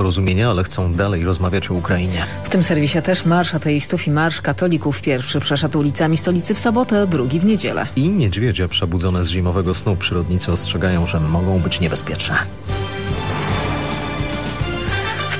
porozumienia, ale chcą dalej rozmawiać o Ukrainie. W tym serwisie też marsz ateistów i marsz katolików. Pierwszy przeszedł ulicami stolicy w sobotę, drugi w niedzielę. I niedźwiedzie przebudzone z zimowego snu przyrodnicy ostrzegają, że mogą być niebezpieczne.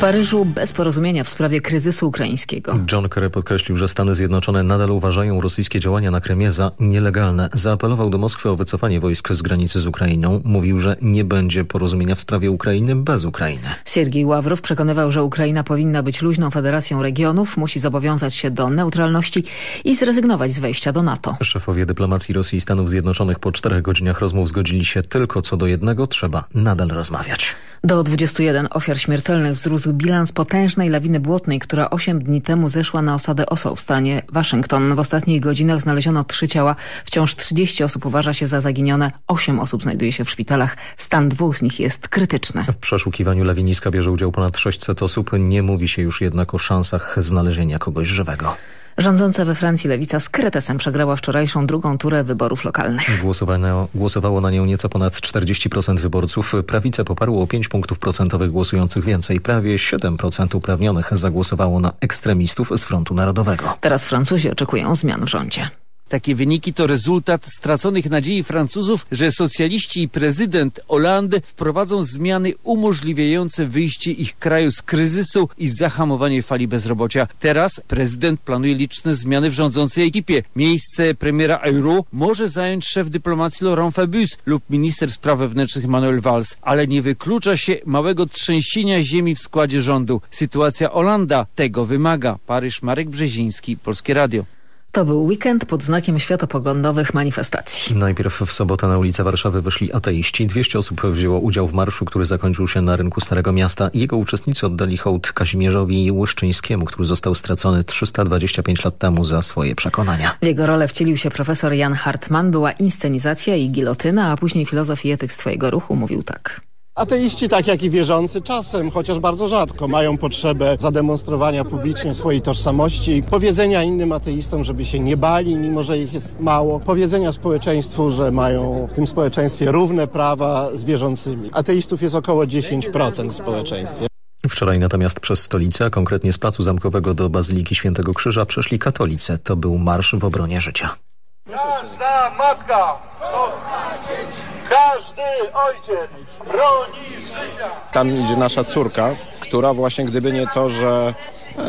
Paryżu bez porozumienia w sprawie kryzysu ukraińskiego. John Kerry podkreślił, że Stany Zjednoczone nadal uważają rosyjskie działania na Kremie za nielegalne. Zaapelował do Moskwy o wycofanie wojsk z granicy z Ukrainą. Mówił, że nie będzie porozumienia w sprawie Ukrainy bez Ukrainy. Siergiej Ławrow przekonywał, że Ukraina powinna być luźną federacją regionów, musi zobowiązać się do neutralności i zrezygnować z wejścia do NATO. Szefowie dyplomacji Rosji i Stanów Zjednoczonych po czterech godzinach rozmów zgodzili się tylko co do jednego, trzeba nadal rozmawiać. Do 21 ofiar śmiertelnych wzrósł bilans potężnej lawiny błotnej, która 8 dni temu zeszła na osadę Osą w stanie Waszyngton. W ostatnich godzinach znaleziono trzy ciała. Wciąż 30 osób uważa się za zaginione. 8 osób znajduje się w szpitalach. Stan dwóch z nich jest krytyczny. W przeszukiwaniu lawiniska bierze udział ponad 600 osób. Nie mówi się już jednak o szansach znalezienia kogoś żywego. Rządząca we Francji lewica z Kretesem przegrała wczorajszą drugą turę wyborów lokalnych. Głosowało, głosowało na nią nieco ponad 40% wyborców. Prawice poparło o 5 punktów procentowych głosujących więcej. Prawie 7% uprawnionych zagłosowało na ekstremistów z Frontu Narodowego. Teraz Francuzi oczekują zmian w rządzie. Takie wyniki to rezultat straconych nadziei Francuzów, że socjaliści i prezydent Hollande wprowadzą zmiany umożliwiające wyjście ich kraju z kryzysu i zahamowanie fali bezrobocia. Teraz prezydent planuje liczne zmiany w rządzącej ekipie. Miejsce premiera Euro może zająć szef dyplomacji Laurent Fabius lub minister spraw wewnętrznych Manuel Valls, ale nie wyklucza się małego trzęsienia ziemi w składzie rządu. Sytuacja Holanda tego wymaga. Paryż Marek Brzeziński, Polskie Radio. To był weekend pod znakiem światopoglądowych manifestacji. Najpierw w sobotę na ulicę Warszawy wyszli ateiści. 200 osób wzięło udział w marszu, który zakończył się na rynku Starego Miasta. Jego uczestnicy oddali hołd Kazimierzowi Łyszczyńskiemu, który został stracony 325 lat temu za swoje przekonania. W jego rolę wcielił się profesor Jan Hartmann. Była inscenizacja i gilotyna, a później filozof i etyk z twojego ruchu mówił tak. Ateiści, tak jak i wierzący, czasem, chociaż bardzo rzadko, mają potrzebę zademonstrowania publicznie swojej tożsamości, powiedzenia innym ateistom, żeby się nie bali, mimo że ich jest mało, powiedzenia społeczeństwu, że mają w tym społeczeństwie równe prawa z wierzącymi. Ateistów jest około 10% w społeczeństwie. Wczoraj natomiast przez stolicę, a konkretnie z Placu Zamkowego do Bazyliki Świętego Krzyża przeszli katolicy. To był marsz w obronie życia. Każda matka, to każdy ojciec broni życia. Tam idzie nasza córka, która właśnie gdyby nie to, że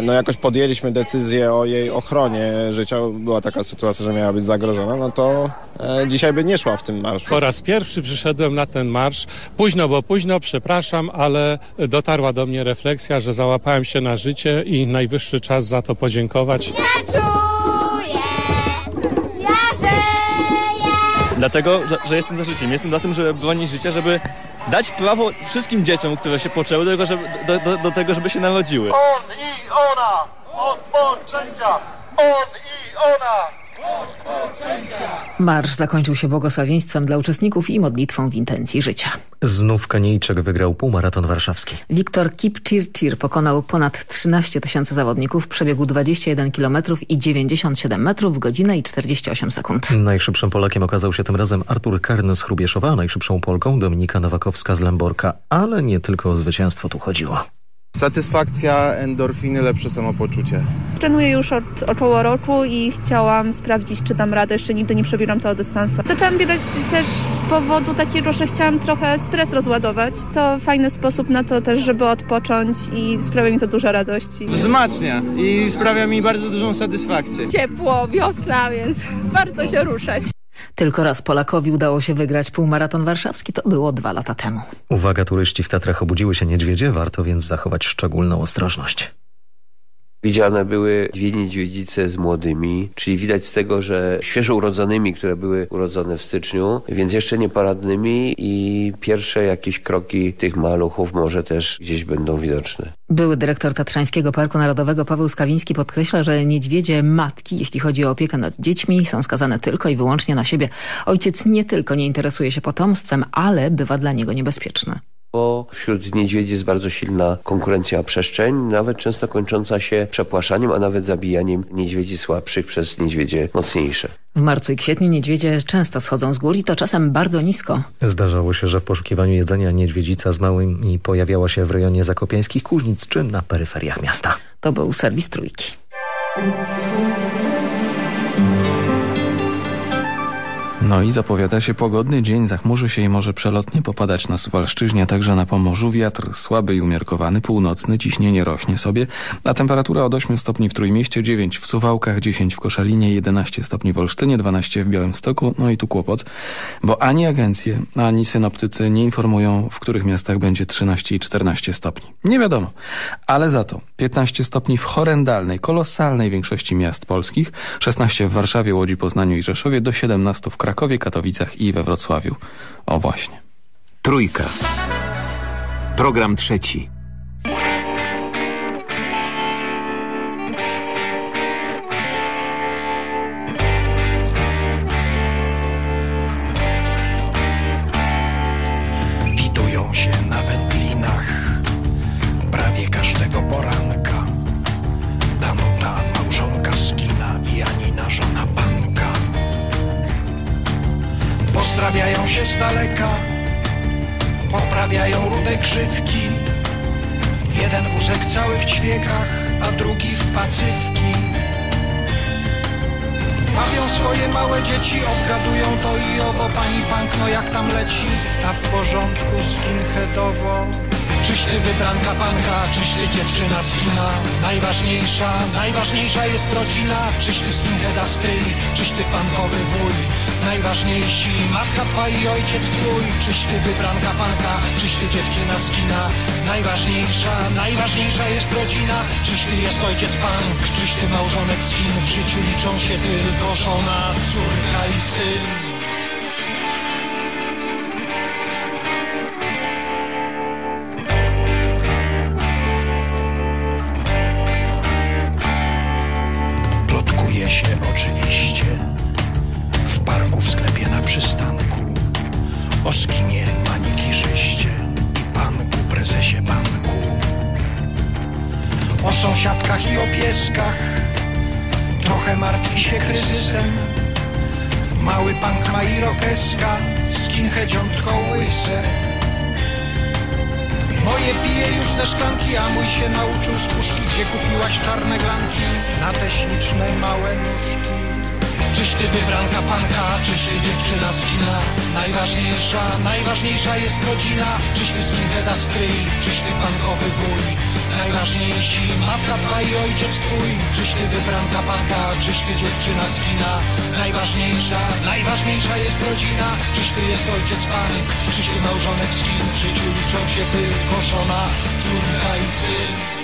no jakoś podjęliśmy decyzję o jej ochronie życia, była taka sytuacja, że miała być zagrożona, no to e, dzisiaj by nie szła w tym marszu. Po raz pierwszy przyszedłem na ten marsz. Późno, bo późno, przepraszam, ale dotarła do mnie refleksja, że załapałem się na życie i najwyższy czas za to podziękować. Dlatego, że, jestem za życiem. Jestem za tym, żeby bronić życia, żeby dać prawo wszystkim dzieciom, które się poczęły, do tego, żeby, do, do, do tego, żeby się narodziły. On i ona od poczęcia. On i ona Marsz zakończył się błogosławieństwem dla uczestników i modlitwą w intencji życia. Znów Kanijczyk wygrał półmaraton warszawski. Wiktor Kipchirchir pokonał ponad 13 tysięcy zawodników, przebiegł 21 km i 97 metrów w godzinę i 48 sekund. Najszybszym Polakiem okazał się tym razem Artur Karny z Chrubieszowa, a najszybszą Polką Dominika Nowakowska z Lęborka. Ale nie tylko o zwycięstwo tu chodziło. Satysfakcja, endorfiny, lepsze samopoczucie. Trenuję już od około roku i chciałam sprawdzić, czy dam radę. Jeszcze nigdy nie przebieram tego dystansu. Zaczęłam biegać też z powodu takiego, że chciałam trochę stres rozładować. To fajny sposób na to też, żeby odpocząć i sprawia mi to dużo radości. Wzmacnia i sprawia mi bardzo dużą satysfakcję. Ciepło, wiosna, więc warto się ruszać. Tylko raz Polakowi udało się wygrać półmaraton warszawski, to było dwa lata temu. Uwaga, turyści w Tatrach obudziły się niedźwiedzie, warto więc zachować szczególną ostrożność. Widziane były dwie niedźwiedzice z młodymi, czyli widać z tego, że świeżo urodzonymi, które były urodzone w styczniu, więc jeszcze nieparadnymi i pierwsze jakieś kroki tych maluchów może też gdzieś będą widoczne. Były dyrektor Tatrzańskiego Parku Narodowego Paweł Skawiński podkreśla, że niedźwiedzie matki, jeśli chodzi o opiekę nad dziećmi, są skazane tylko i wyłącznie na siebie. Ojciec nie tylko nie interesuje się potomstwem, ale bywa dla niego niebezpieczny. Bo wśród niedźwiedzi jest bardzo silna konkurencja o przestrzeń, nawet często kończąca się przepłaszaniem, a nawet zabijaniem niedźwiedzi słabszych przez niedźwiedzie mocniejsze. W marcu i kwietniu niedźwiedzie często schodzą z gór i to czasem bardzo nisko. Zdarzało się, że w poszukiwaniu jedzenia niedźwiedzica z małymi pojawiała się w rejonie zakopiańskich Kuźnic czy na peryferiach miasta. To był serwis Trójki. No i zapowiada się pogodny dzień, zachmurzy się i może przelotnie popadać na Suwalszczyźnie, także na Pomorzu. Wiatr słaby i umiarkowany, północny, ciśnienie rośnie sobie, a temperatura od 8 stopni w Trójmieście, 9 w Suwałkach, 10 w Koszalinie, 11 stopni w Olsztynie, 12 w Białymstoku. No i tu kłopot, bo ani agencje, ani synoptycy nie informują, w których miastach będzie 13 i 14 stopni. Nie wiadomo, ale za to 15 stopni w horrendalnej, kolosalnej większości miast polskich, 16 w Warszawie, Łodzi, Poznaniu i Rzeszowie, do 17 w Krakowie, Krakowie, Katowicach i we Wrocławiu. O właśnie. Trójka. Program trzeci. Najważniejsza, najważniejsza jest rodzina. Czyś ty skinheada stryj, czyś ty pankowy wuj? Najważniejsi, matka twa i ojciec twój. Czyś ty wybranka panka, czyś ty dziewczyna z kina? Najważniejsza, najważniejsza jest rodzina. Czyś ty jest ojciec pank, czyś ty małżonek skin W życiu liczą się tylko żona, córka i syn się nauczył z puszki, gdzie kupiłaś czarne glanki na te śliczne małe nóżki. Czyś ty wybranka panka, czyś ty dziewczyna z kina Najważniejsza, najważniejsza jest rodzina. Czyś ty skinheada stryj, czyś ty pankowy wuj? Najważniejsi, matka twa i ojciec twój. Czyś ty wybranka panka, czyś ty dziewczyna z kina Najważniejsza, najważniejsza jest rodzina. Czyś ty jest ojciec pank, czyś ty małżonek z kin W życiu liczą się tylko żona, córka i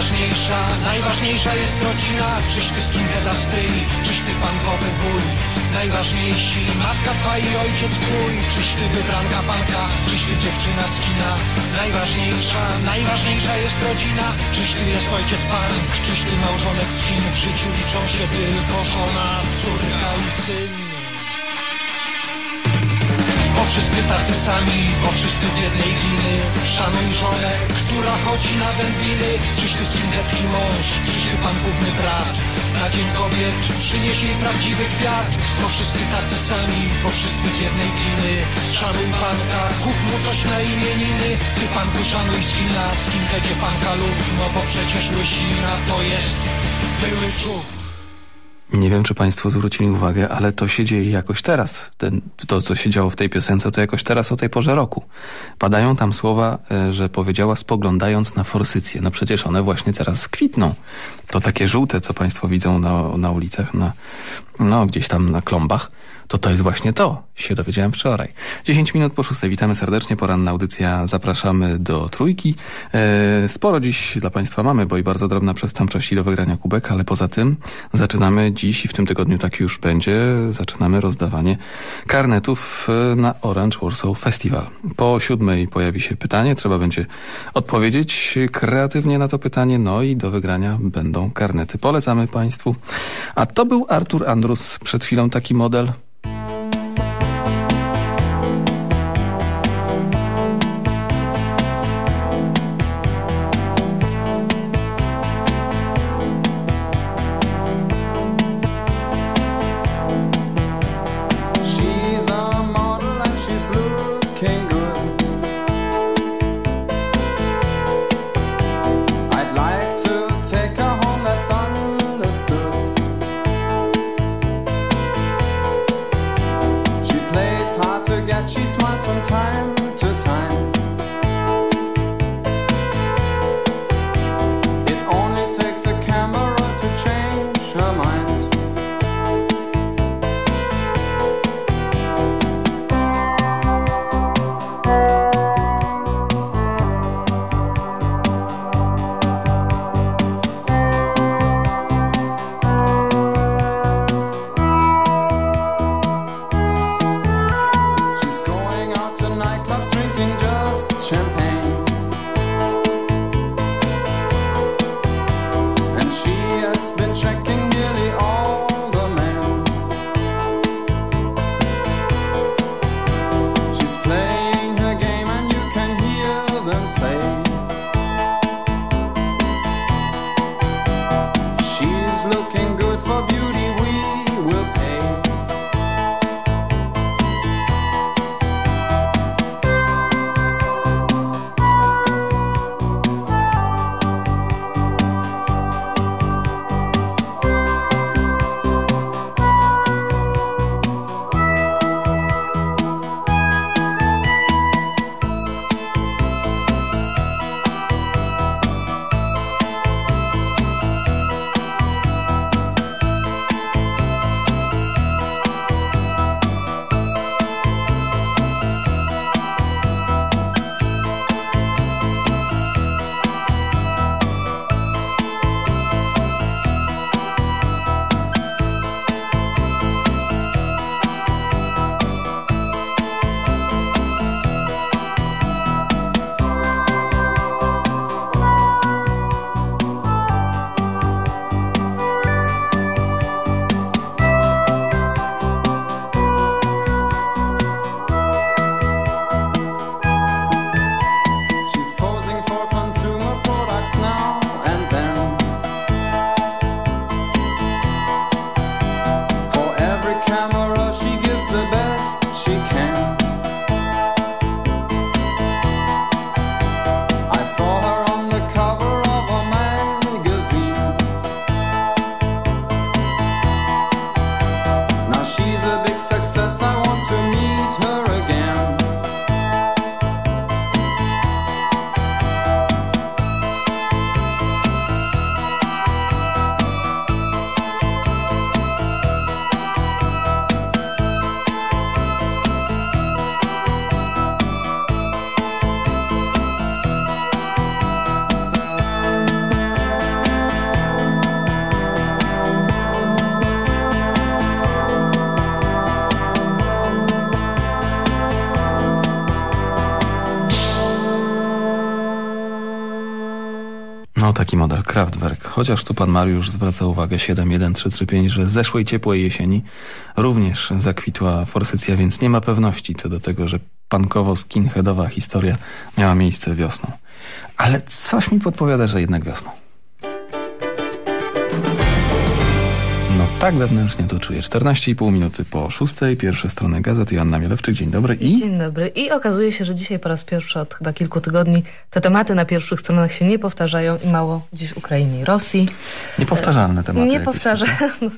Najważniejsza, najważniejsza jest rodzina. Czyś ty skinheada stryj, czyś ty pankowy wuj? Najważniejsi, matka twa i ojciec twój. Czyś ty wybranka panka, czyś ty dziewczyna z kina? Najważniejsza, najważniejsza jest rodzina. Czyś ty jest ojciec pank, czyś ty małżonek skin W życiu liczą się tylko żona, córka i syn wszyscy tacy sami, bo wszyscy z jednej gliny Szanuj żonę, która chodzi na wędliny. Czyś ty skinheadki mąż, czyś ty pan główny brat. Na dzień kobiet przynieś jej prawdziwy kwiat. Bo wszyscy tacy sami, bo wszyscy z jednej gliny Szanuj panka, kup mu coś na imieniny. Ty panku szanuj skina, skinheadzie panka lub. No bo przecież łysina to jest były czub Nie wiem, czy Państwo zwrócili uwagę, ale to się dzieje jakoś teraz. Ten, to, co się działo w tej piosence, to jakoś teraz o tej porze roku. Padają tam słowa, e, że powiedziała spoglądając na forsycję. No przecież one właśnie teraz kwitną. To takie żółte, co Państwo widzą na, na ulicach, na, no gdzieś tam na klombach to to jest właśnie to, się dowiedziałem wczoraj. 10 minut po szóstej, witamy serdecznie, poranna audycja, zapraszamy do trójki. E, sporo dziś dla Państwa mamy, bo i bardzo drobna przestępczość do wygrania kubek, ale poza tym zaczynamy dziś i w tym tygodniu tak już będzie, zaczynamy rozdawanie karnetów e, na Orange Warsaw Festival. Po siódmej pojawi się pytanie, trzeba będzie odpowiedzieć kreatywnie na to pytanie, no i do wygrania będą karnety. Polecamy Państwu. A to był Artur Andrus, przed chwilą taki model Chociaż tu pan Mariusz zwraca uwagę 71335, że zeszłej ciepłej jesieni również zakwitła forsycja, więc nie ma pewności co do tego, że pankowo-skinheadowa historia miała miejsce wiosną. Ale coś mi podpowiada, że jednak wiosną. Tak wewnętrznie to czuję. 14,5 minuty po szóstej, pierwsze strony gazety. Joanna Mielewczyk, dzień dobry. I... Dzień dobry. I okazuje się, że dzisiaj po raz pierwszy od chyba kilku tygodni te tematy na pierwszych stronach się nie powtarzają i mało dziś Ukrainy i Rosji. Niepowtarzalne tematy. Niepowtarzalne.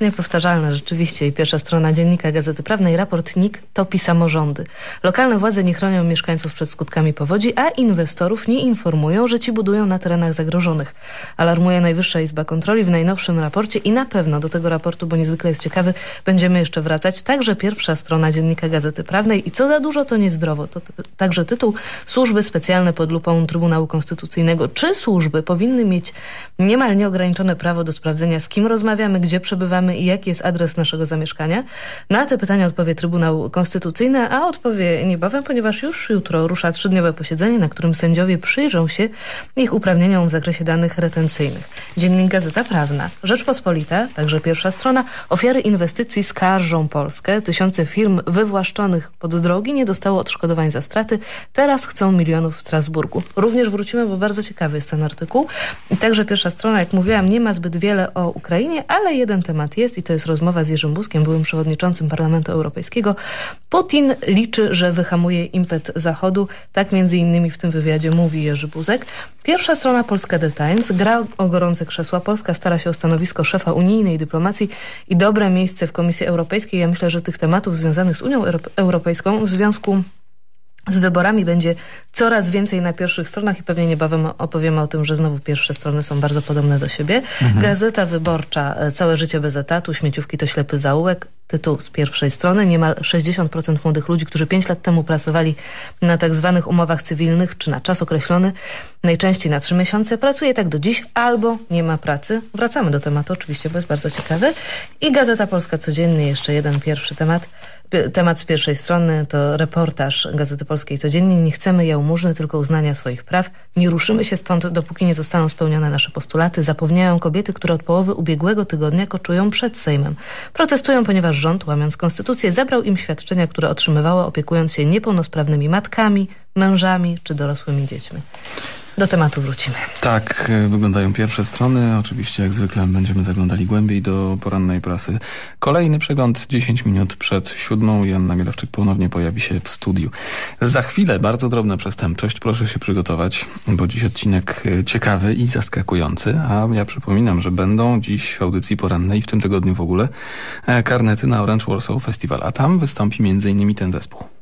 Niepowtarzalne rzeczywiście. I pierwsza strona dziennika Gazety Prawnej. Raport NIK topi samorządy. Lokalne władze nie chronią mieszkańców przed skutkami powodzi, a inwestorów nie informują, że ci budują na terenach zagrożonych. Alarmuje Najwyższa Izba Kontroli w najnowszym raporcie i na pewno do tego raportu, bo niezwykle jest ciekawy, będziemy jeszcze wracać. Także pierwsza strona dziennika Gazety Prawnej i co za dużo to niezdrowo. To także tytuł Służby specjalne pod lupą Trybunału Konstytucyjnego. Czy służby powinny mieć niemal nieograniczone prawo do sprawdzenia, z kim rozmawiamy, gdzie przebywamy i jaki jest adres naszego zamieszkania? Na te pytania odpowie Trybunał Konstytucyjny, a odpowie niebawem, ponieważ już jutro rusza trzydniowe posiedzenie, na którym sędziowie przyjrzą się ich uprawnieniom w zakresie danych retencyjnych. Dziennik Gazeta Prawna. Rzeczpospolita, także pierwsza strona. Ofiary inwestycji skarżą Polskę. Tysiące firm wywłaszczonych pod drogi nie dostało odszkodowań za straty. Teraz chcą milionów w Strasburgu. Również wrócimy, bo bardzo ciekawy jest ten artykuł. I także pierwsza strona, jak mówiłam, nie ma zbyt wiele o Ukrainie, ale jeden temat jest i to jest rozmowa z Jerzym Buskiem, byłym przewodniczącym Parlamentu Europejskiego. Putin liczy, że wyhamuje impet Zachodu. Tak między innymi w tym wywiadzie mówi Jerzy Buzek. Pierwsza strona Polska The Times gra o gorące krzesła. Polska stara się o stanowisko szefa unijnej dyplomacji i dobre miejsce w Komisji Europejskiej. Ja myślę, że tych tematów związanych z Unią Europejską w związku z wyborami będzie coraz więcej na pierwszych stronach i pewnie niebawem opowiemy o tym, że znowu pierwsze strony są bardzo podobne do siebie. Mhm. Gazeta Wyborcza Całe życie bez etatu, śmieciówki to ślepy zaułek. Tytuł z pierwszej strony. Niemal 60% młodych ludzi, którzy 5 lat temu pracowali na tak zwanych umowach cywilnych czy na czas określony, najczęściej na 3 miesiące, pracuje tak do dziś albo nie ma pracy. Wracamy do tematu oczywiście, bo jest bardzo ciekawy. I Gazeta Polska Codziennie, jeszcze jeden pierwszy temat. Temat z pierwszej strony to reportaż Gazety Polskiej Codziennie. Nie chcemy jałmużny, tylko uznania swoich praw. Nie ruszymy się stąd, dopóki nie zostaną spełnione nasze postulaty. Zapewniają kobiety, które od połowy ubiegłego tygodnia koczują przed Sejmem. Protestują, ponieważ rząd, łamiąc konstytucję, zabrał im świadczenia, które otrzymywały opiekując się niepełnosprawnymi matkami, mężami czy dorosłymi dziećmi. Do tematu wrócimy. Tak, e, wyglądają pierwsze strony. Oczywiście jak zwykle będziemy zaglądali głębiej do porannej prasy. Kolejny przegląd 10 minut przed siódmą. Janna Mielewczyk ponownie pojawi się w studiu. Za chwilę bardzo drobna przestępczość. Proszę się przygotować, bo dziś odcinek e, ciekawy i zaskakujący. A ja przypominam, że będą dziś w audycji porannej, w tym tygodniu w ogóle, e, karnety na Orange Warsaw Festival. A tam wystąpi m.in. ten zespół.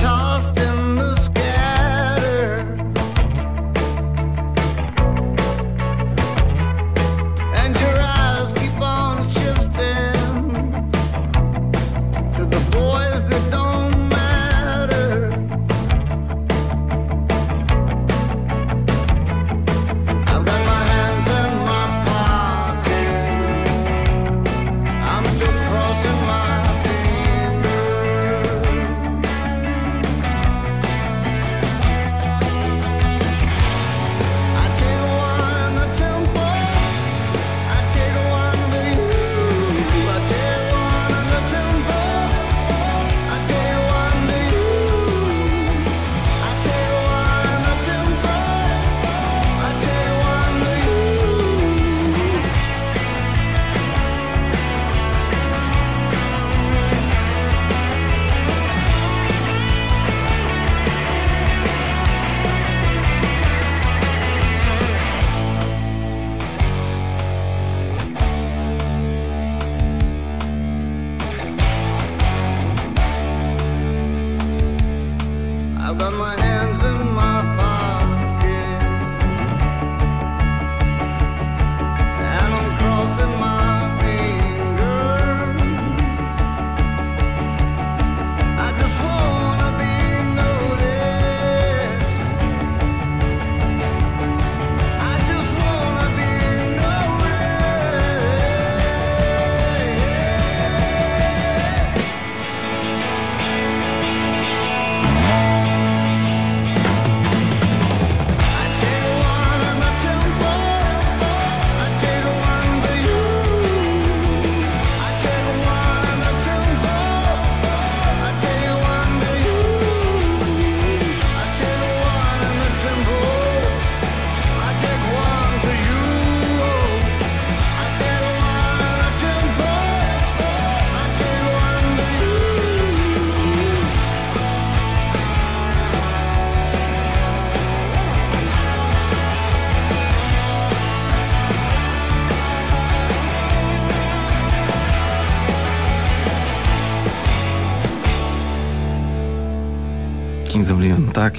tossed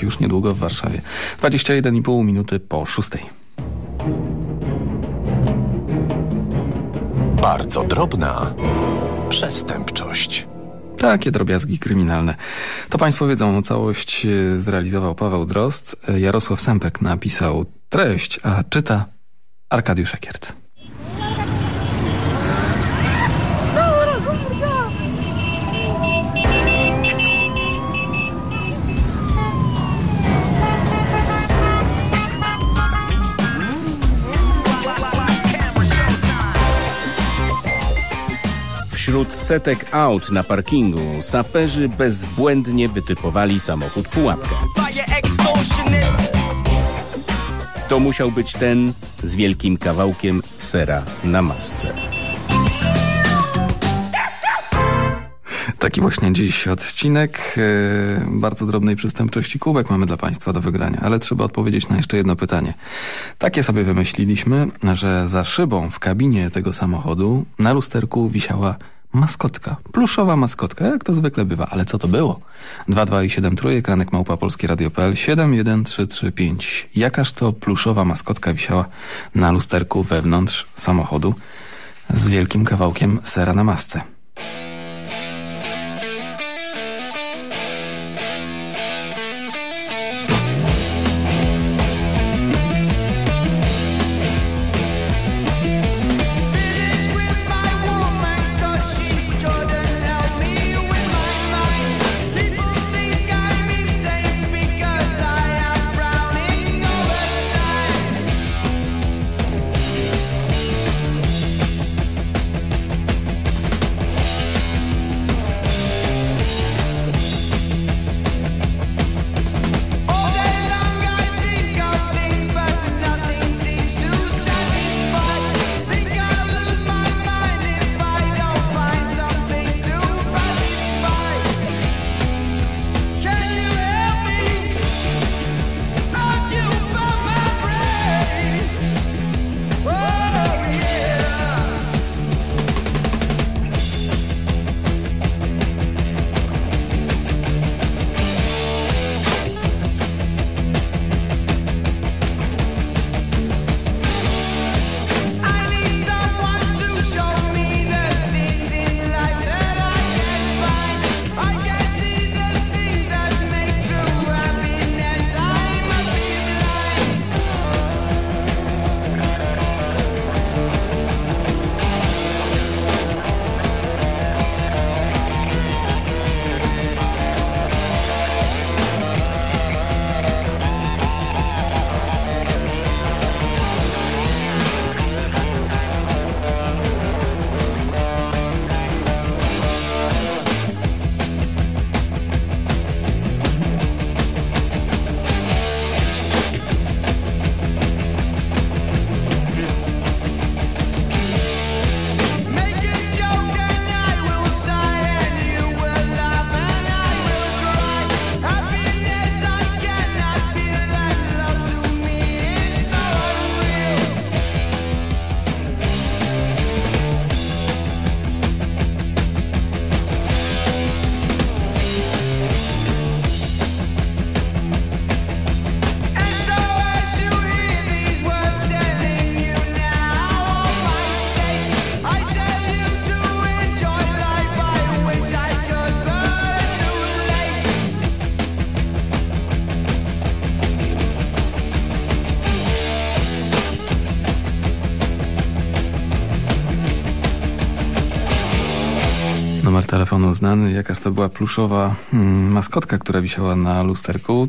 już niedługo w Warszawie. 21,5 minuty po szóstej. Bardzo drobna przestępczość. Takie drobiazgi kryminalne. To Państwo wiedzą, całość e, zrealizował Paweł Drost. E, Jarosław Sępek napisał treść, a czyta Arkadiusz Ekiert. Wśród setek aut na parkingu saperzy bezbłędnie wytypowali samochód pułapkę. To musiał być ten z wielkim kawałkiem sera na masce. Taki właśnie dziś odcinek yy, bardzo drobnej przestępczości kubek mamy dla Państwa do wygrania, ale trzeba odpowiedzieć na jeszcze jedno pytanie. Takie sobie wymyśliliśmy, że za szybą w kabinie tego samochodu na lusterku wisiała maskotka, pluszowa maskotka, jak to zwykle bywa. Ale co to było? 2, i 7 trójek, ranek małpa polskie radio.pl 71335. Jakaż to pluszowa maskotka wisiała na lusterku wewnątrz samochodu z wielkim kawałkiem sera na masce? Znany, jakaż to była pluszowa hmm, maskotka, która wisiała na lusterku.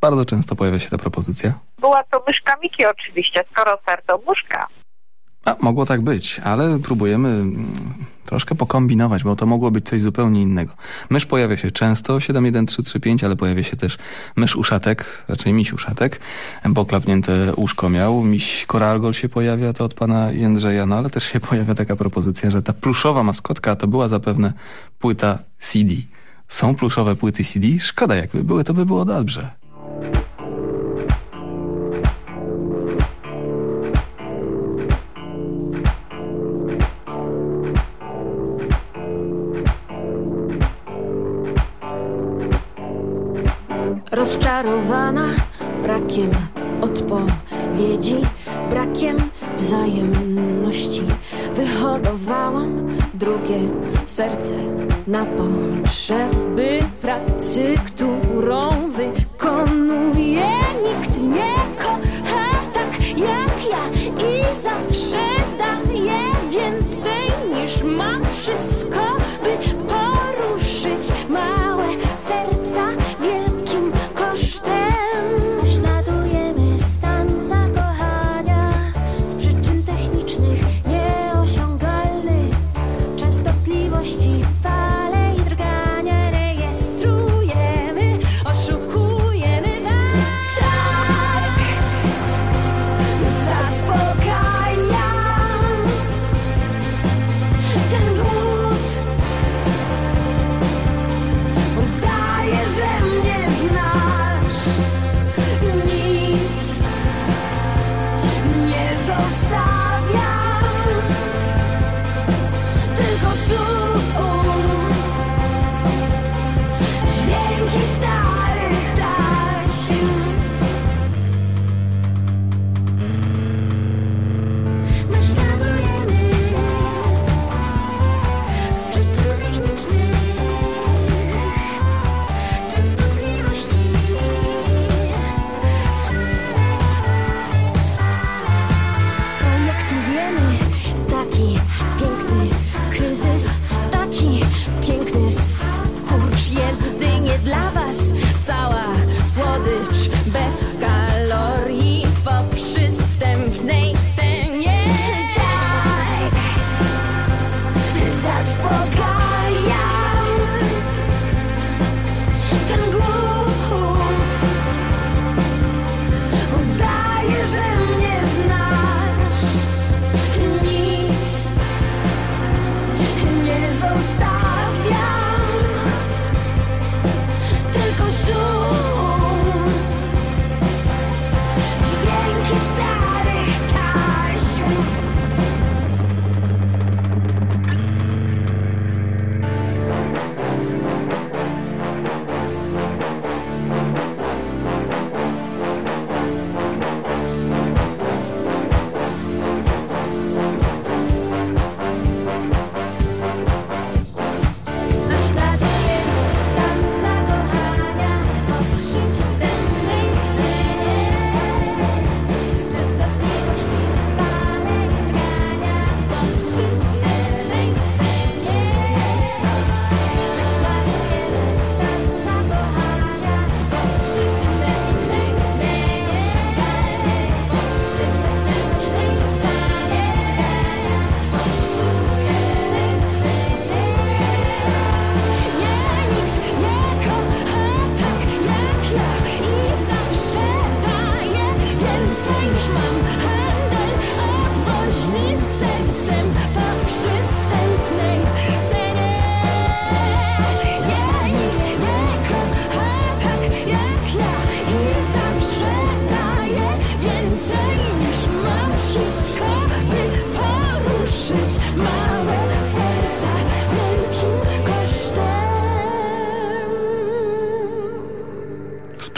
Bardzo często pojawia się ta propozycja. Była to myszka Miki oczywiście, skoro ser to muszka. A, mogło tak być, ale próbujemy mm, troszkę pokombinować, bo to mogło być coś zupełnie innego. Mysz pojawia się często, 71335, ale pojawia się też mysz uszatek, raczej miś uszatek, bo klapnięte łóżko miał. Miś koralgol się pojawia, to od pana Jędrzeja, no ale też się pojawia taka propozycja, że ta pluszowa maskotka to była zapewne płyta CD. Są pluszowe płyty CD? Szkoda, jakby były, to by było dobrze. Rozczarowana brakiem odpowiedzi, brakiem wzajemności. Wyhodowałam drugie serce na potrzeby pracy, którą wykonuje. Nikt nie kocha tak jak ja i zawsze daje więcej niż ma wszystko,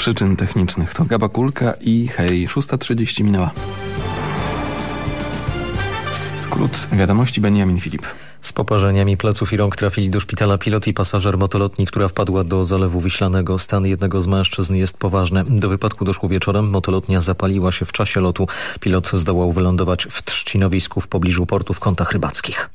przyczyn technicznych. To Gaba Kulka i hej, 6.30 minęła. Skrót wiadomości Benjamin Filip. Z poparzeniami pleców i rąk trafili do szpitala pilot i pasażer motolotni, która wpadła do Zalewu Wiślanego. Stan jednego z mężczyzn jest poważny. Do wypadku doszło wieczorem. Motolotnia zapaliła się w czasie lotu. Pilot zdołał wylądować w Trzcinowisku w pobliżu portu w kątach rybackich.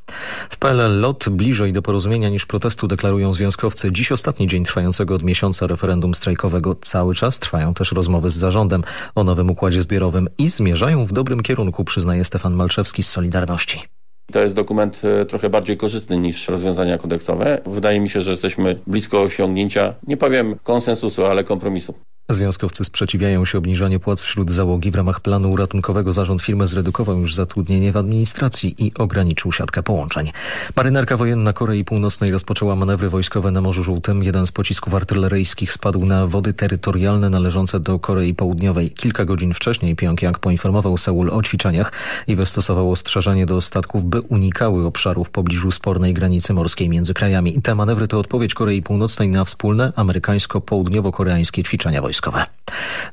W PLL lot bliżej do porozumienia niż protestu deklarują związkowcy. Dziś ostatni dzień trwającego od miesiąca referendum strajkowego. Cały czas trwają też rozmowy z zarządem o nowym układzie zbiorowym i zmierzają w dobrym kierunku, przyznaje Stefan Malczewski z Solidarności. To jest dokument e, trochę bardziej korzystny niż rozwiązania kodeksowe. Wydaje mi się, że jesteśmy blisko osiągnięcia, nie powiem konsensusu, ale kompromisu. Związkowcy sprzeciwiają się obniżaniu płac wśród załogi. W ramach planu ratunkowego zarząd firmy zredukował już zatrudnienie w administracji i ograniczył siatkę połączeń. Marynarka wojenna Korei Północnej rozpoczęła manewry wojskowe na Morzu Żółtym. Jeden z pocisków artyleryjskich spadł na wody terytorialne należące do Korei Południowej. Kilka godzin wcześniej Pjongjang poinformował Seul o ćwiczeniach i wystosował ostrzeżenie do statków, by unikały obszarów w pobliżu spornej granicy morskiej między krajami. Te manewry to odpowiedź Korei Północnej na wspólne amerykańsko-południowo-koreańskie ćwiczenia wojskowe wojskowe.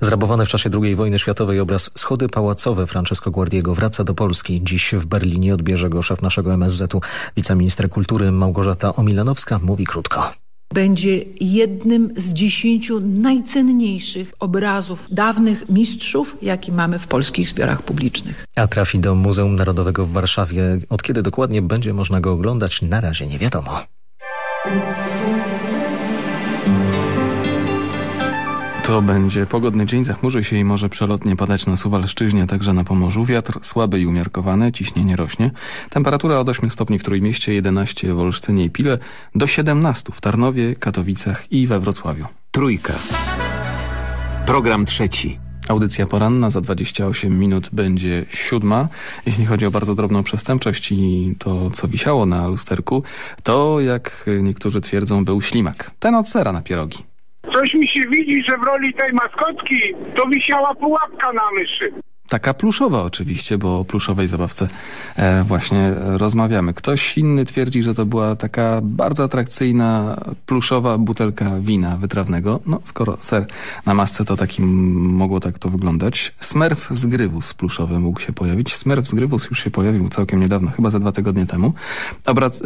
Zrabowany w czasie II wojny światowej obraz Schody Pałacowe Francesco Guardiego wraca do Polski. Dziś w Berlinie odbierze go szef naszego MSZ-u. Wiceminister kultury Małgorzata Omilanowska mówi krótko będzie jednym z dziesięciu najcenniejszych obrazów dawnych mistrzów, jaki mamy w polskich zbiorach publicznych. A trafi do Muzeum Narodowego w Warszawie. Od kiedy dokładnie będzie można go oglądać, na razie nie wiadomo. To będzie pogodny dzień, zachmurzy się i może przelotnie padać na Suwalszczyźnie, także na Pomorzu. Wiatr słaby i umiarkowany, ciśnienie rośnie. Temperatura od 8 stopni w Trójmieście, 11 w Olsztynie i Pile, do 17 w Tarnowie, Katowicach i we Wrocławiu. Trójka. Program trzeci. Audycja poranna za 28 minut będzie siódma. Jeśli chodzi o bardzo drobną przestępczość i to, co wisiało na lusterku, to, jak niektórzy twierdzą, był ślimak. Ten od sera na pierogi. Coś mi się widzi, że w roli tej maskotki to wisiała pułapka na myszy. Taka pluszowa oczywiście, bo o pluszowej zabawce e, właśnie rozmawiamy. Ktoś inny twierdzi, że to była taka bardzo atrakcyjna pluszowa butelka wina wytrawnego. No, skoro ser na masce, to takim mogło tak to wyglądać. Smerf z Grywus pluszowy mógł się pojawić. Smerf z Grywus już się pojawił całkiem niedawno, chyba za dwa tygodnie temu. Obrac,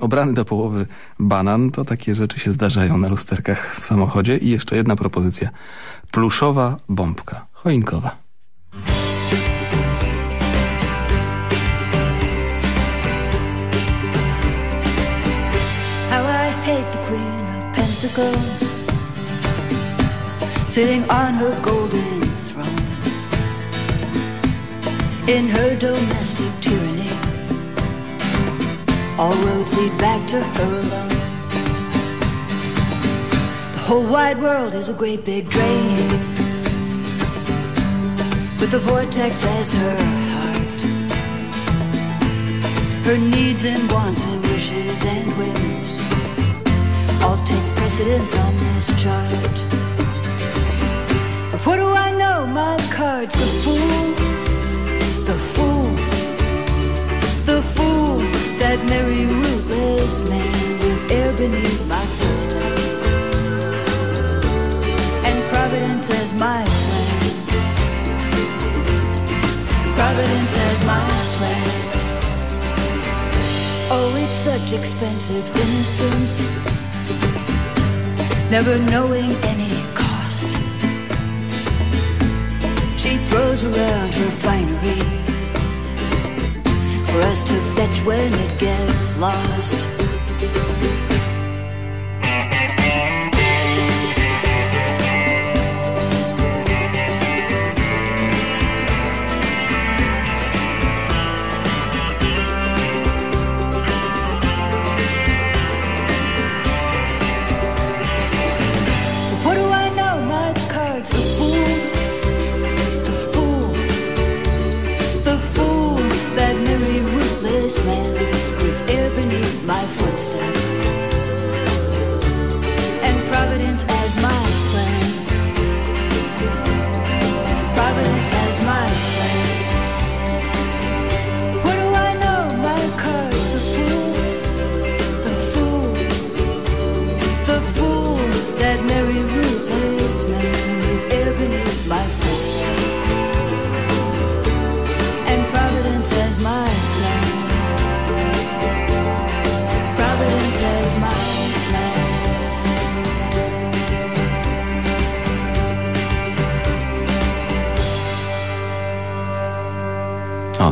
obrany do połowy banan, to takie rzeczy się zdarzają na lusterkach w samochodzie. I jeszcze jedna propozycja. Pluszowa bombka, choinkowa. How I hate the Queen of Pentacles Sitting on her golden throne. In her domestic tyranny All roads lead back to her alone. The whole wide world is a great big drain with a vortex as her heart. Her needs and wants and wishes and whims all take precedence on this chart. But what do I know? My card's the fool, the fool, the fool, that merry rootless man with air beneath my footstep. And Providence as my As my plan. Oh, it's such expensive innocence, never knowing any cost. She throws around her finery for us to fetch when it gets lost.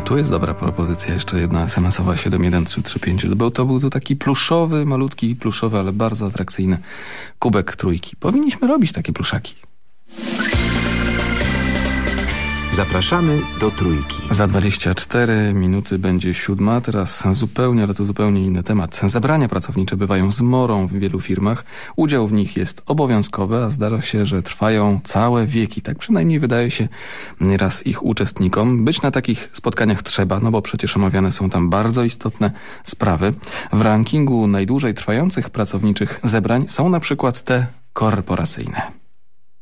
Tu jest dobra propozycja, jeszcze jedna SMS-owa 71335. Był, to był to taki pluszowy, malutki, pluszowy, ale bardzo atrakcyjny kubek trójki. Powinniśmy robić takie pluszaki. Zapraszamy do Trójki. Za 24 minuty będzie siódma, teraz zupełnie, ale to zupełnie inny temat. Zabrania pracownicze bywają zmorą w wielu firmach. Udział w nich jest obowiązkowy, a zdarza się, że trwają całe wieki. Tak przynajmniej wydaje się nieraz ich uczestnikom. Być na takich spotkaniach trzeba, no bo przecież omawiane są tam bardzo istotne sprawy. W rankingu najdłużej trwających pracowniczych zebrań są na przykład te korporacyjne.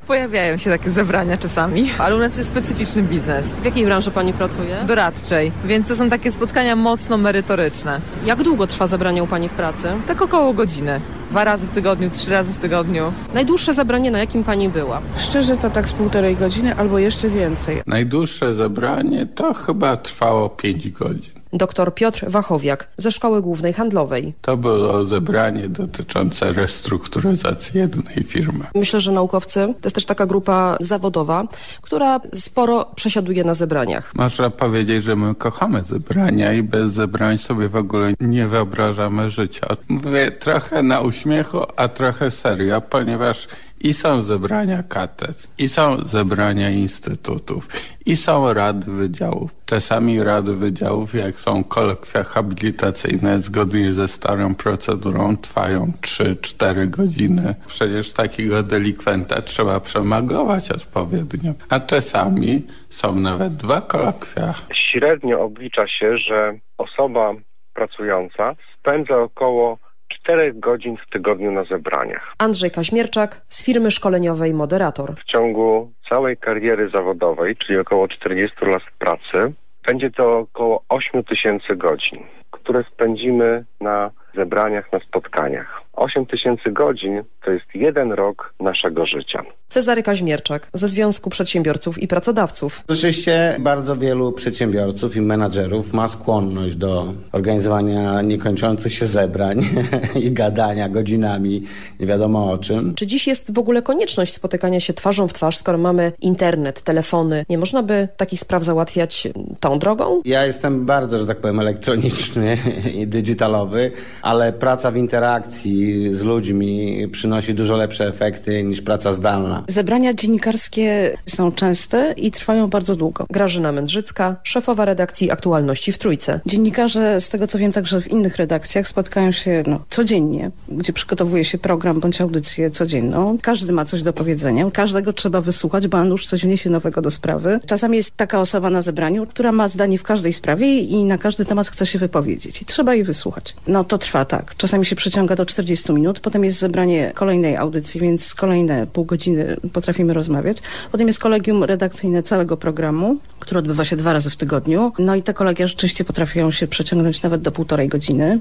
Pojawiają się takie zebrania czasami, ale u nas jest specyficzny biznes. W jakiej branży pani pracuje? Doradczej, więc to są takie spotkania mocno merytoryczne. Jak długo trwa zebranie u pani w pracy? Tak około godziny. Dwa razy w tygodniu, trzy razy w tygodniu. Najdłuższe zebranie, na jakim pani była? Szczerze to tak z półtorej godziny albo jeszcze więcej. Najdłuższe zebranie to chyba trwało pięć godzin. Dr Piotr Wachowiak ze Szkoły Głównej Handlowej. To było zebranie dotyczące restrukturyzacji jednej firmy. Myślę, że naukowcy to jest też taka grupa zawodowa, która sporo przesiaduje na zebraniach. Można powiedzieć, że my kochamy zebrania i bez zebrań sobie w ogóle nie wyobrażamy życia. Mówię trochę na uśmiechu, a trochę serio, ponieważ i są zebrania katedr, i są zebrania instytutów, i są rady wydziałów. Czasami rady wydziałów, jak są kolokwia habilitacyjne zgodnie ze starą procedurą, trwają 3-4 godziny. Przecież takiego delikwenta trzeba przemaglować odpowiednio. A czasami są nawet dwa kolokwia. Średnio oblicza się, że osoba pracująca spędza około 4 godzin w tygodniu na zebraniach. Andrzej Kaźmierczak z firmy szkoleniowej Moderator. W ciągu całej kariery zawodowej, czyli około 40 lat pracy, będzie to około 8 tysięcy godzin, które spędzimy na zebraniach, na spotkaniach. 8 tysięcy godzin to jest jeden rok naszego życia. Cezary Kaźmierczak ze Związku Przedsiębiorców i Pracodawców. Rzeczywiście bardzo wielu przedsiębiorców i menadżerów ma skłonność do organizowania niekończących się zebrań i gadania godzinami nie wiadomo o czym. Czy dziś jest w ogóle konieczność spotykania się twarzą w twarz, skoro mamy internet, telefony? Nie można by takich spraw załatwiać tą drogą? Ja jestem bardzo, że tak powiem, elektroniczny i digitalowy, ale praca w interakcji z ludźmi przynosi dużo lepsze efekty niż praca zdalna. Zebrania dziennikarskie są częste i trwają bardzo długo. Grażyna Mędrzycka, szefowa redakcji Aktualności w Trójce. Dziennikarze, z tego co wiem, także w innych redakcjach spotkają się no, codziennie, gdzie przygotowuje się program bądź audycję codzienną. Każdy ma coś do powiedzenia, każdego trzeba wysłuchać, bo on już coś wniesie nowego do sprawy. Czasami jest taka osoba na zebraniu, która ma zdanie w każdej sprawie i na każdy temat chce się wypowiedzieć i trzeba jej wysłuchać. No to trwa tak. Czasami się przeciąga do 40 minut, potem jest zebranie kolejnej audycji, więc kolejne pół godziny potrafimy rozmawiać. Potem jest kolegium redakcyjne całego programu, które odbywa się dwa razy w tygodniu. No i te kolegia rzeczywiście potrafią się przeciągnąć nawet do półtorej godziny.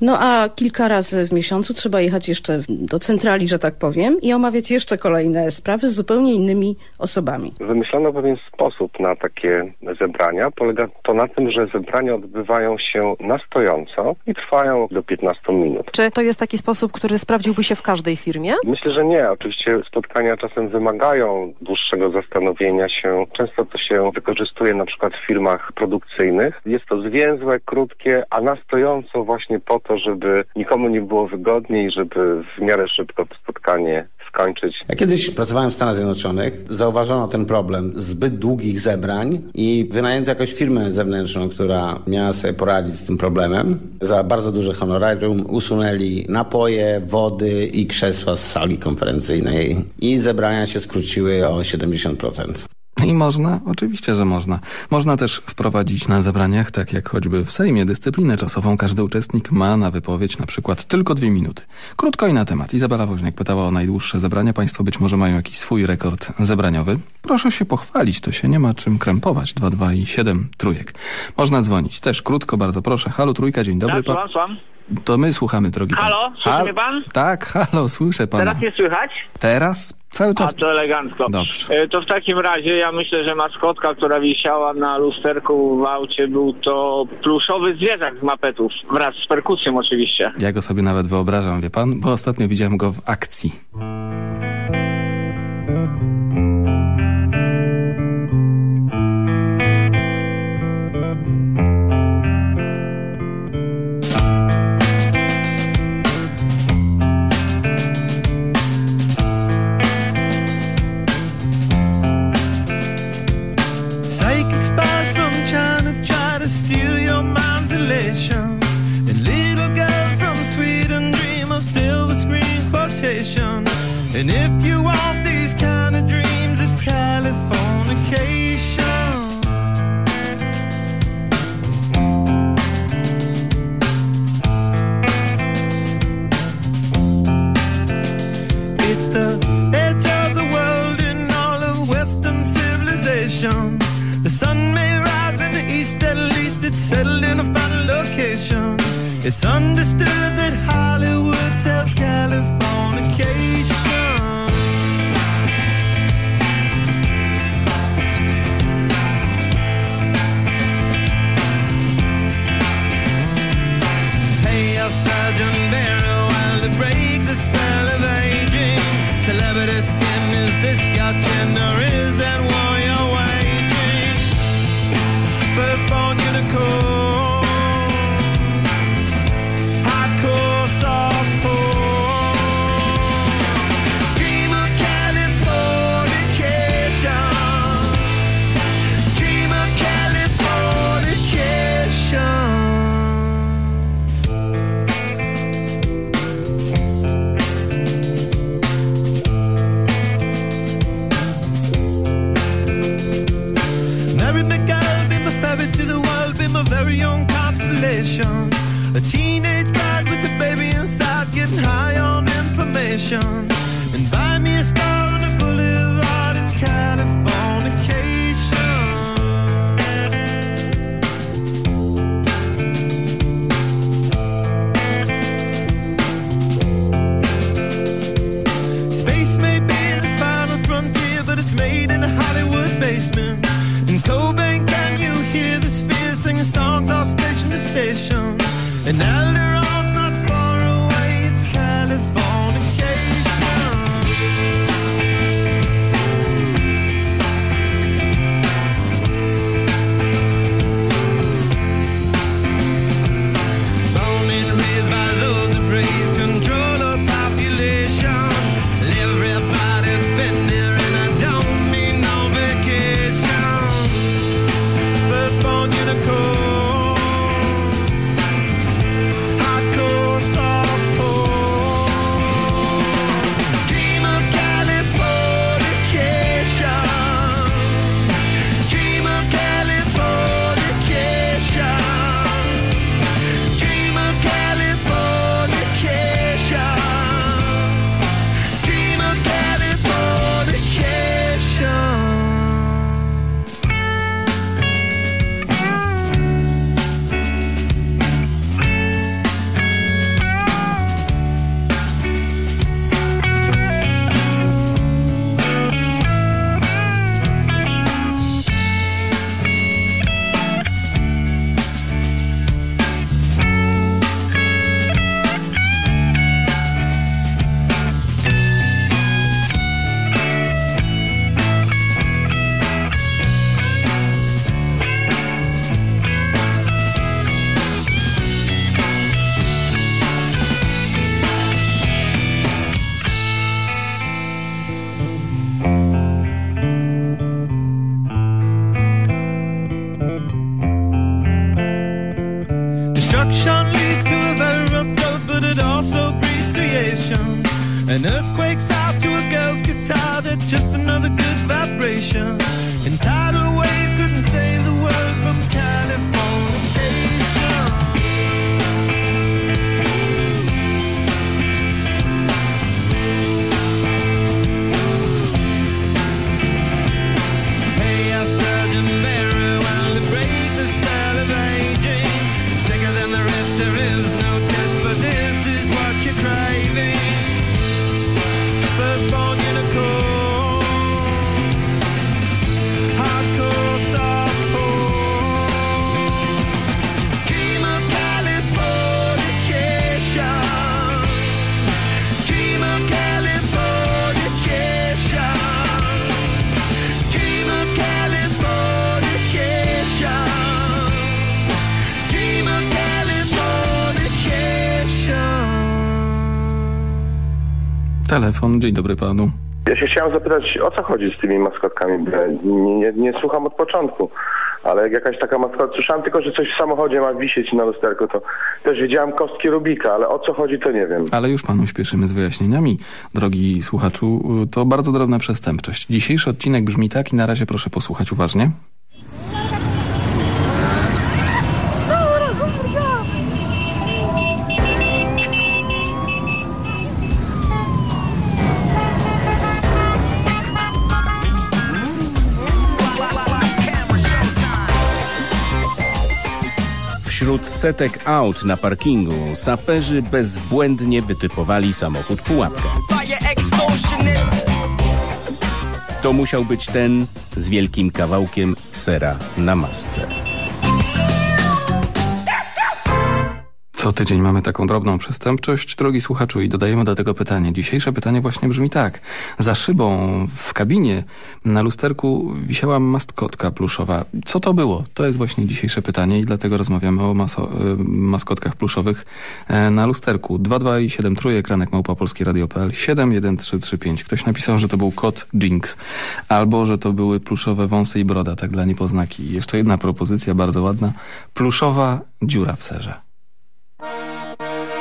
No a kilka razy w miesiącu trzeba jechać jeszcze do centrali, że tak powiem, i omawiać jeszcze kolejne sprawy z zupełnie innymi osobami. Wymyślono pewien sposób na takie zebrania. Polega to na tym, że zebrania odbywają się na stojąco i trwają do 15 minut. Czy to jest taki sposób, który sprawdziłby się w każdej firmie? Myślę, że nie. Oczywiście spotkania czasem wymagają dłuższego zastanowienia się. Często to się wykorzystuje na przykład w firmach produkcyjnych. Jest to zwięzłe, krótkie, a na stojąco właśnie po to, żeby nikomu nie było wygodniej, żeby w miarę szybko to spotkanie skończyć. Ja kiedyś pracowałem w Stanach Zjednoczonych, zauważono ten problem zbyt długich zebrań i wynajęto jakąś firmę zewnętrzną, która miała sobie poradzić z tym problemem. Za bardzo duże honorarium usunęli napoje, wody i krzesła z sali konferencyjnej i zebrania się skróciły o 70%. I można? Oczywiście, że można. Można też wprowadzić na zebraniach, tak jak choćby w Sejmie, dyscyplinę czasową. Każdy uczestnik ma na wypowiedź na przykład tylko dwie minuty. Krótko i na temat. Izabela Woźniak pytała o najdłuższe zebrania. Państwo być może mają jakiś swój rekord zebraniowy. Proszę się pochwalić, to się nie ma czym krępować. 2, 2 i 7 trójek. Można dzwonić. Też krótko, bardzo proszę. Halo Trójka, dzień dobry. Tak, słucham, słucham. To my słuchamy, drogi Halo, pan. słyszy mnie pan? Tak, halo, słyszę pana. Teraz mnie słychać? Teraz? Cały czas. A to elegancko. Dobrze. E, To w takim razie ja myślę, że maskotka, która wisiała na lusterku w aucie był to pluszowy zwierzak z mapetów, wraz z perkusją oczywiście. Ja go sobie nawet wyobrażam, wie pan, bo ostatnio widziałem go w akcji. Telefon, dzień dobry panu. Ja się chciałem zapytać, o co chodzi z tymi maskotkami, nie, nie, nie słucham od początku. ale jak jakaś taka maskotka, słyszałem tylko, że coś w samochodzie ma wisieć na lusterku, to też wiedziałem kostki Rubika, ale o co chodzi, to nie wiem. Ale już panu śpieszymy z wyjaśnieniami, drogi słuchaczu. To bardzo drobna przestępczość. Dzisiejszy odcinek brzmi tak i na razie proszę posłuchać uważnie. Setek aut na parkingu saperzy bezbłędnie wytypowali samochód pułapkę. To musiał być ten z wielkim kawałkiem sera na masce. Co tydzień mamy taką drobną przestępczość, drogi słuchaczu, i dodajemy do tego pytanie. Dzisiejsze pytanie właśnie brzmi tak. Za szybą w kabinie na lusterku wisiała maskotka pluszowa. Co to było? To jest właśnie dzisiejsze pytanie i dlatego rozmawiamy o y, maskotkach pluszowych e, na lusterku. 22 i 7 trójek, ranek małpa polskie radio.pl 71335. Ktoś napisał, że to był kot Jinx albo, że to były pluszowe wąsy i broda, tak dla niepoznaki. I jeszcze jedna propozycja bardzo ładna. Pluszowa dziura w serze. Thank you.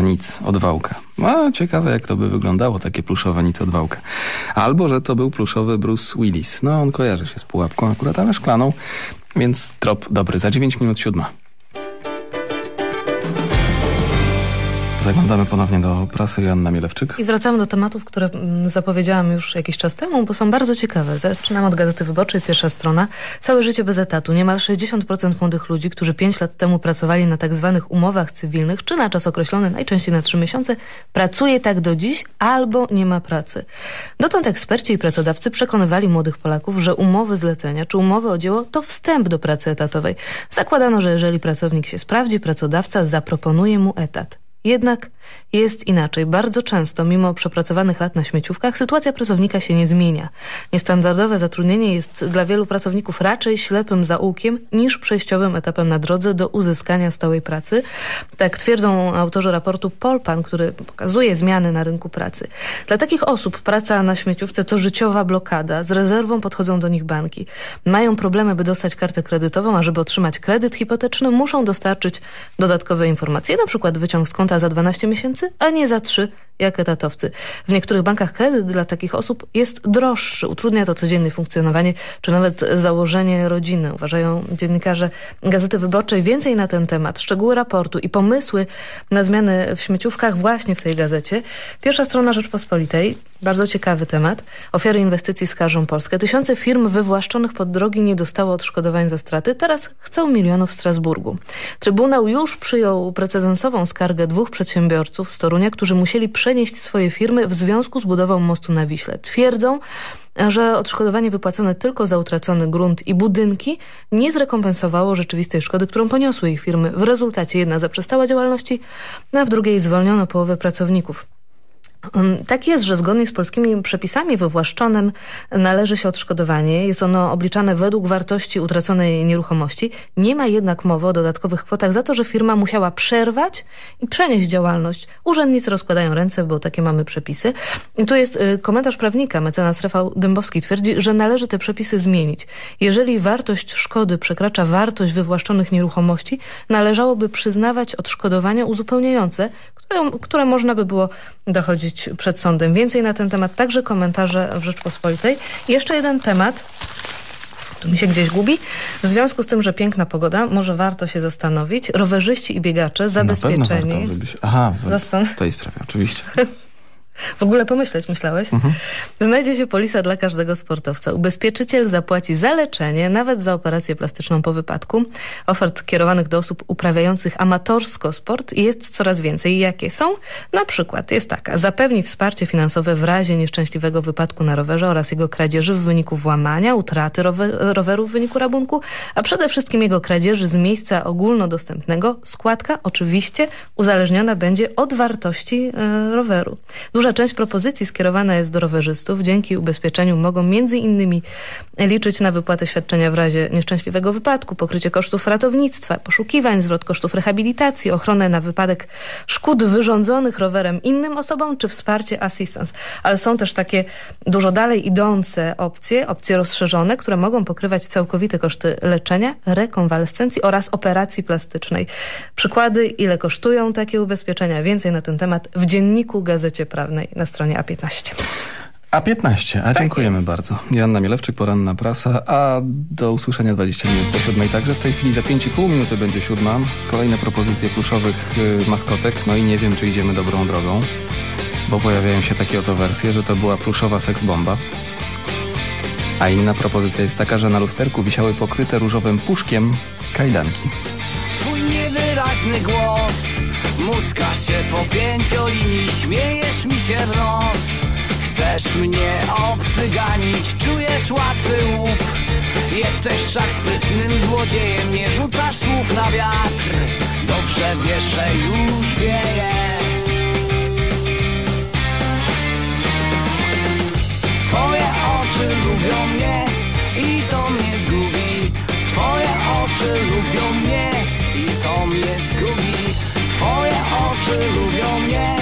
Nic od Wałka. A ciekawe jak to by wyglądało, takie pluszowe nic od Wałka. Albo, że to był pluszowy Bruce Willis. No on kojarzy się z pułapką akurat, ale szklaną, więc trop dobry. Za 9 minut siódma. Zaglądamy ponownie do prasy Joanna Mielewczyk. I wracamy do tematów, które mm, zapowiedziałam już jakiś czas temu, bo są bardzo ciekawe. Zaczynam od Gazety Wyborczej, pierwsza strona. Całe życie bez etatu. Niemal 60% młodych ludzi, którzy 5 lat temu pracowali na tak zwanych umowach cywilnych, czy na czas określony, najczęściej na 3 miesiące, pracuje tak do dziś albo nie ma pracy. Dotąd eksperci i pracodawcy przekonywali młodych Polaków, że umowy zlecenia czy umowy o dzieło to wstęp do pracy etatowej. Zakładano, że jeżeli pracownik się sprawdzi, pracodawca zaproponuje mu etat. Jednak jest inaczej. Bardzo często, mimo przepracowanych lat na śmieciówkach, sytuacja pracownika się nie zmienia. Niestandardowe zatrudnienie jest dla wielu pracowników raczej ślepym zaułkiem niż przejściowym etapem na drodze do uzyskania stałej pracy. Tak twierdzą autorzy raportu Polpan, który pokazuje zmiany na rynku pracy. Dla takich osób praca na śmieciówce to życiowa blokada. Z rezerwą podchodzą do nich banki. Mają problemy, by dostać kartę kredytową, a żeby otrzymać kredyt hipoteczny, muszą dostarczyć dodatkowe informacje, na przykład wyciąg z konta za 12 miesięcy, a nie za 3 jak etatowcy. W niektórych bankach kredyt dla takich osób jest droższy. Utrudnia to codzienne funkcjonowanie, czy nawet założenie rodziny. Uważają dziennikarze Gazety Wyborczej więcej na ten temat. Szczegóły raportu i pomysły na zmiany w śmieciówkach właśnie w tej gazecie. Pierwsza strona Rzeczpospolitej. Bardzo ciekawy temat. Ofiary inwestycji skarżą Polskę. Tysiące firm wywłaszczonych pod drogi nie dostało odszkodowań za straty. Teraz chcą milionów w Strasburgu. Trybunał już przyjął precedensową skargę dwóch przedsiębiorców z Torunia, którzy musieli przenieść swoje firmy w związku z budową mostu na Wiśle. Twierdzą, że odszkodowanie wypłacone tylko za utracony grunt i budynki nie zrekompensowało rzeczywistej szkody, którą poniosły ich firmy. W rezultacie jedna zaprzestała działalności, a w drugiej zwolniono połowę pracowników. Tak jest, że zgodnie z polskimi przepisami wywłaszczonym należy się odszkodowanie. Jest ono obliczane według wartości utraconej nieruchomości. Nie ma jednak mowy o dodatkowych kwotach za to, że firma musiała przerwać i przenieść działalność. Urzędnicy rozkładają ręce, bo takie mamy przepisy. I tu jest y, komentarz prawnika. Mecenas Rafał Dębowski twierdzi, że należy te przepisy zmienić. Jeżeli wartość szkody przekracza wartość wywłaszczonych nieruchomości, należałoby przyznawać odszkodowania uzupełniające, które, które można by było dochodzić przed sądem. Więcej na ten temat, także komentarze w Rzeczpospolitej. I jeszcze jeden temat, tu mi się gdzieś gubi. W związku z tym, że piękna pogoda, może warto się zastanowić. Rowerzyści i biegacze zabezpieczeni. Na pewno warto, Aha, w tej sprawie, oczywiście. W ogóle pomyśleć myślałeś? Mhm. Znajdzie się polisa dla każdego sportowca. Ubezpieczyciel zapłaci za leczenie, nawet za operację plastyczną po wypadku. Ofert kierowanych do osób uprawiających amatorsko sport jest coraz więcej. Jakie są? Na przykład jest taka. Zapewni wsparcie finansowe w razie nieszczęśliwego wypadku na rowerze oraz jego kradzieży w wyniku włamania, utraty roweru w wyniku rabunku, a przede wszystkim jego kradzieży z miejsca ogólnodostępnego. Składka oczywiście uzależniona będzie od wartości yy, roweru. Duża Duża część propozycji skierowana jest do rowerzystów. Dzięki ubezpieczeniu mogą między innymi liczyć na wypłatę świadczenia w razie nieszczęśliwego wypadku, pokrycie kosztów ratownictwa, poszukiwań, zwrot kosztów rehabilitacji, ochronę na wypadek szkód wyrządzonych rowerem innym osobom, czy wsparcie assistance. Ale są też takie dużo dalej idące opcje, opcje rozszerzone, które mogą pokrywać całkowite koszty leczenia, rekonwalescencji oraz operacji plastycznej. Przykłady, ile kosztują takie ubezpieczenia, więcej na ten temat w Dzienniku Gazecie Prawnej na stronie A15. A15, a tak dziękujemy jest. bardzo. Joanna Mielewczyk, poranna prasa, a do usłyszenia 20 minut po siódmej. Także w tej chwili za 5,5 minuty będzie siódma. Kolejne propozycje pluszowych y, maskotek, no i nie wiem, czy idziemy dobrą drogą, bo pojawiają się takie oto wersje, że to była pluszowa seksbomba. A inna propozycja jest taka, że na lusterku wisiały pokryte różowym puszkiem kajdanki. Twój niewyraźny głos. Muska się po pięciolinii, śmiejesz mi się w nos. Chcesz mnie obcyganić, czujesz łatwy łup. Jesteś wszak sprytnym złodziejem, nie rzucasz słów na wiatr. Dobrze wiesz, że już wieje. Twoje oczy lubią mnie i to mnie zgubi. Twoje oczy lubią mnie i to mnie zgubi. Twoje oczy lubią mnie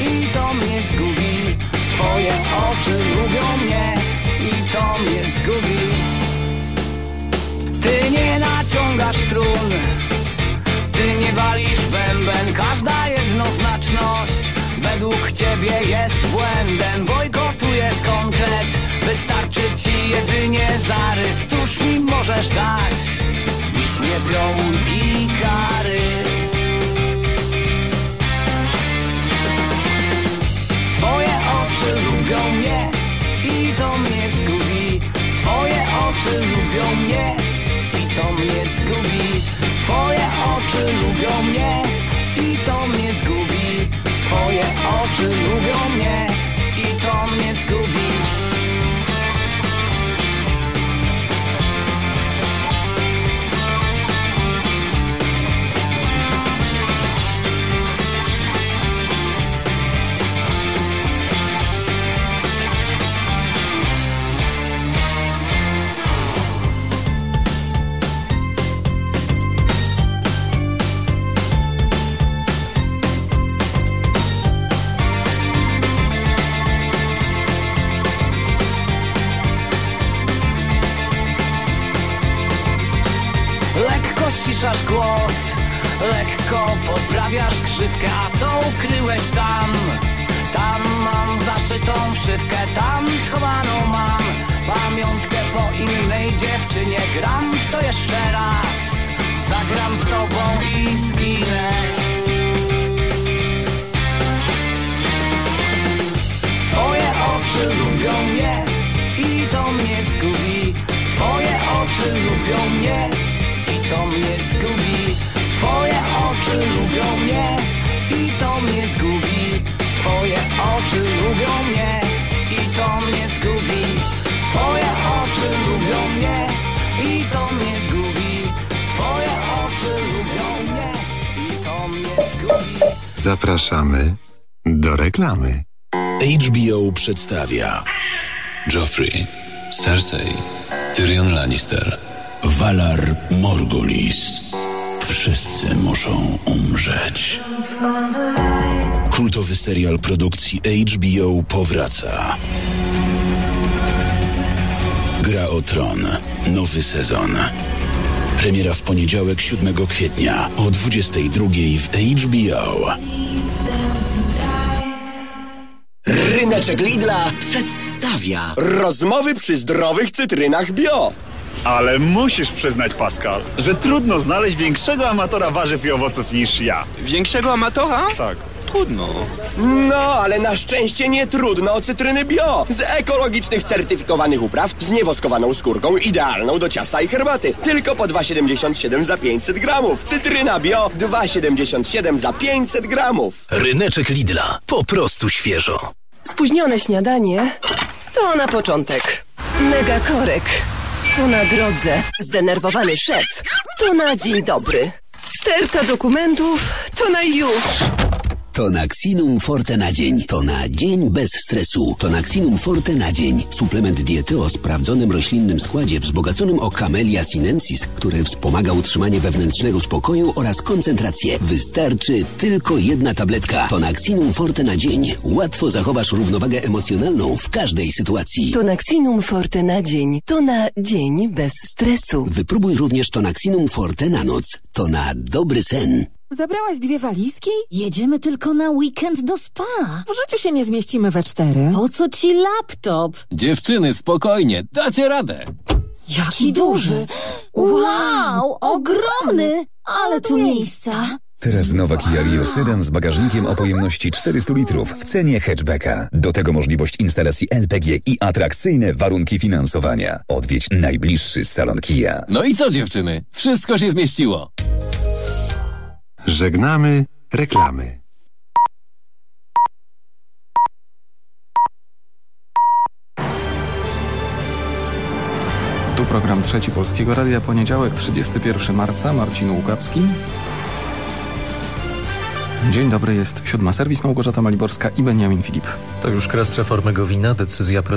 i to mnie zgubi. Twoje oczy lubią mnie i to mnie zgubi. Ty nie naciągasz strun Ty nie walisz bęben. Każda jedno jednoznaczność Według ciebie jest błędem. Bojkotujesz konkret Wystarczy ci jedynie zarys. Cóż mi możesz dać nie piołun i kary. Twoje oczy lubią mnie I to mnie zgubi. Twoje oczy lubią mnie I to mnie zgubi. Twoje oczy lubią mnie I to mnie zgubi. Twoje oczy lubią mnie I to mnie zgubi Good on Zapraszamy do reklamy. HBO przedstawia Joffrey, Cersei, Tyrion Lannister. Valar Morgulis. Wszyscy muszą umrzeć. Kultowy serial produkcji HBO powraca. Gra o tron. Nowy sezon. Premiera w poniedziałek 7 kwietnia o 22 w HBO. Ryneczek Lidla przedstawia rozmowy przy zdrowych cytrynach bio. Ale musisz przyznać, Pascal, że trudno znaleźć większego amatora warzyw i owoców niż ja. Większego amatora? Tak. Trudno. No, ale na szczęście nie trudno o cytryny bio. Z ekologicznych certyfikowanych upraw, z niewoskowaną skórką, idealną do ciasta i herbaty. Tylko po 2,77 za 500 gramów. Cytryna bio 2,77 za 500 gramów. Ryneczek Lidla. Po prostu świeżo. Spóźnione śniadanie to na początek. Mega korek to na drodze. Zdenerwowany szef to na dzień dobry. Sterta dokumentów to na już. Tonaxinum Forte na dzień. To na dzień bez stresu. Tonaxinum Forte na dzień. Suplement diety o sprawdzonym roślinnym składzie wzbogaconym o Camellia sinensis, który wspomaga utrzymanie wewnętrznego spokoju oraz koncentrację. Wystarczy tylko jedna tabletka. Tonaxinum Forte na dzień. Łatwo zachowasz równowagę emocjonalną w każdej sytuacji. Tonaxinum Forte na dzień to na dzień bez stresu. Wypróbuj również Tonaxinum Forte na noc. To na dobry sen. Zabrałaś dwie walizki? Jedziemy tylko na weekend do spa. W życiu się nie zmieścimy we cztery. Po co ci laptop? Dziewczyny, spokojnie, dacie radę. Jaki duży! Wow, ogromny! Ale tu miejsca. Teraz nowa Kia Rio Sedan z bagażnikiem o pojemności 400 litrów w cenie hatchbacka. Do tego możliwość instalacji LPG i atrakcyjne warunki finansowania. Odwiedź najbliższy salon Kia. No i co dziewczyny? Wszystko się zmieściło. Żegnamy reklamy. Tu program Trzeci Polskiego Radia, poniedziałek 31 marca, Marcin Łukawski. Dzień dobry, jest siódma serwis Małgorzata Maliborska i Beniamin Filip. To już kres reformy Gowina, decyzja prezydenta.